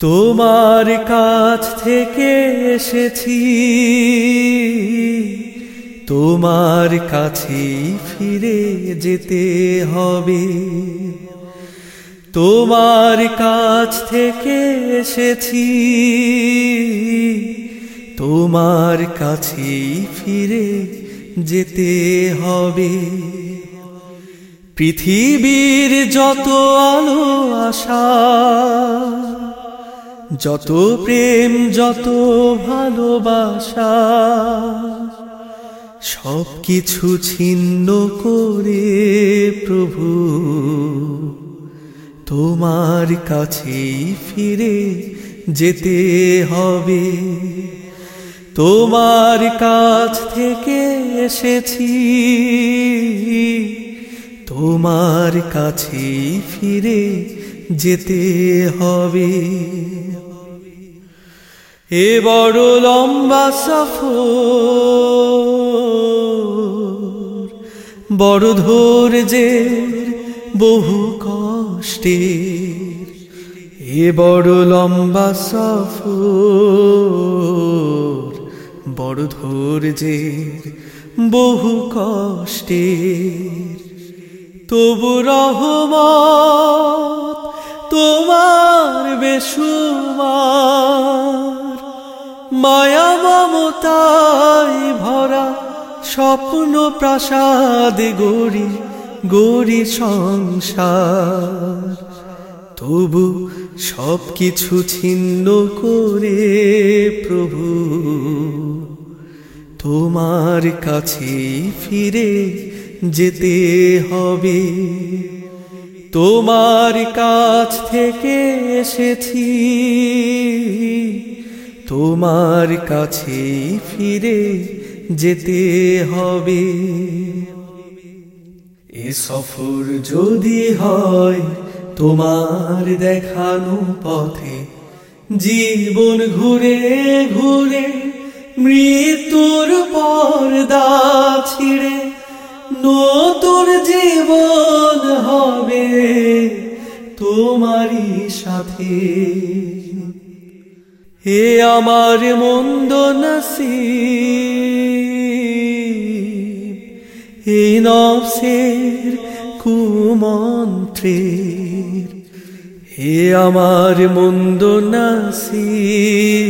তোমার কাছ থেকে এসেছি। তোমার কাছে ফিরে যেতে হবে। তোমার কাছ থেকে এসেছি। তোমার কাছে ফিরে যেতে হবে। পৃথিবীর যত আলো আশা যত প্রেম, যত ভালোবাসা সব কিছু ছিন্ন করে প্রভু, তোমার কাছেই ফিরে যেতে হবে। তোমার কাছ থেকে এসেছি, তোমার কাছেই ফিরে যেতে হবে। এ বড় লম্বা সফর, বড় ধৈর্যের বহু কষ্টের। এ বড় লম্বা সফর, বড় ধৈর্যের বহু কষ্টের। তবু রহমত তোমার বেশুমার মায়া মমতায় ভরা স্বপ্ন প্রাসাদ গড়ি গড়ি সংসার। তবু সব কিছু ছিন্ন করে প্রভু, তোমার কাছে ফিরে যেতে হবে। তোমার কাছ থেকে এসেছি। তোমার কাছে ফিরে যেতে হবে। এ সফর যদি হয় তোমার দেখানো পথে, জীবন ঘুরে ঘুরে, মৃত্যুর পর্দা ছিঁড়ে, নতুন জীবন তোমারই সাথে। হে আমার মন্দ নসিব এই নফসের কুমন্ত্রের, হে আমার মন্দ নসিব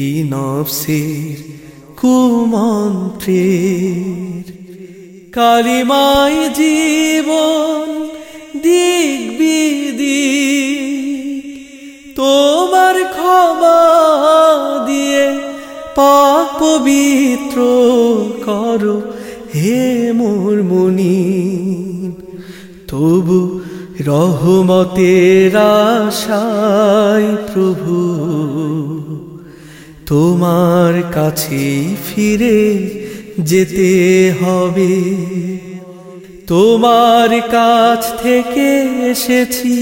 এই নফসের কুমন্ত্রের। কালিমাই জীবন দিক বিদিক তোমার ক্ষমা দিয়ে পাক পবিত্র করো হে মোর মুনি তবু রহমতের আশায় প্রভু, তোমার কাছে ফিরে যেতে হবে। তোমার কাছ থেকে এসেছি।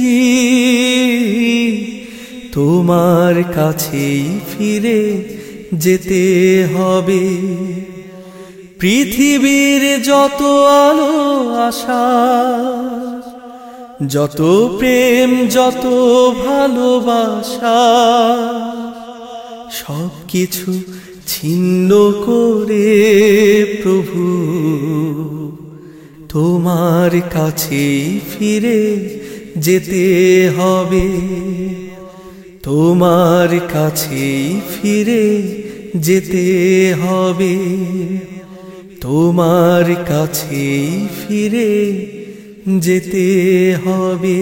তোমার কাছেই ফিরে যেতে হবে। পৃথিবীর যত আলো, আশা, যত প্রেম, যত ভালোবাসা সব কিছু ছিন্ন করে প্রভু। তোমার কাছে ফিরে যেতে হবে। তোমার কাছে ফিরে যেতে হবে। তোমার কাছে ফিরে যেতে হবে।